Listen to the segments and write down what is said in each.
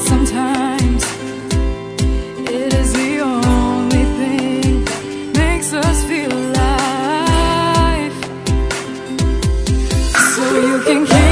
sometimes. It is the only thing that makes us feel alive. So you can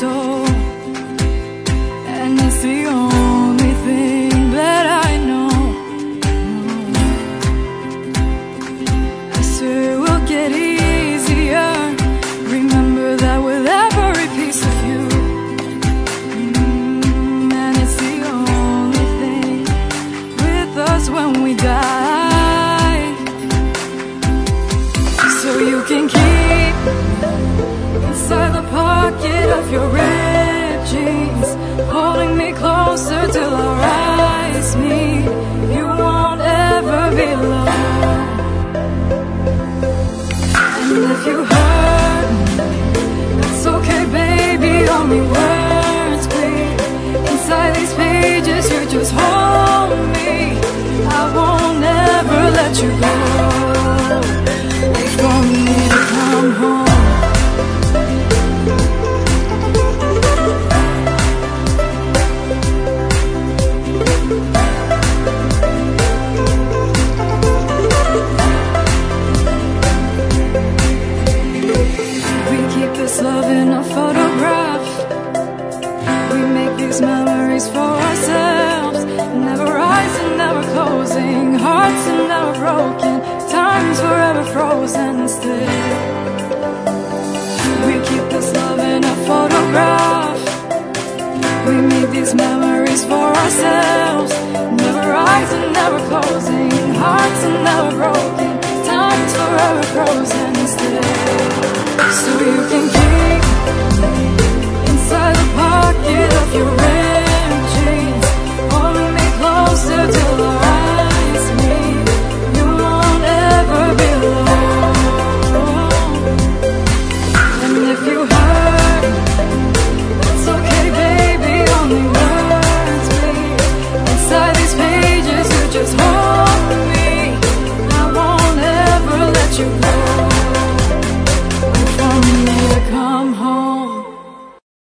soul. And it's the only thing that I know. I swear it will get easier. Remember that with every piece of you. Mm, and it's the only thing with us when we die you hurt me, that's okay, baby. Only words bleed inside these pages. You just hold me. I won't ever let you go. Broken. Time's forever frozen still. We keep this love in a photograph. We make these memories for ourselves. Never rising, never closing. Hearts are never broken. Time's forever frozen still. So you can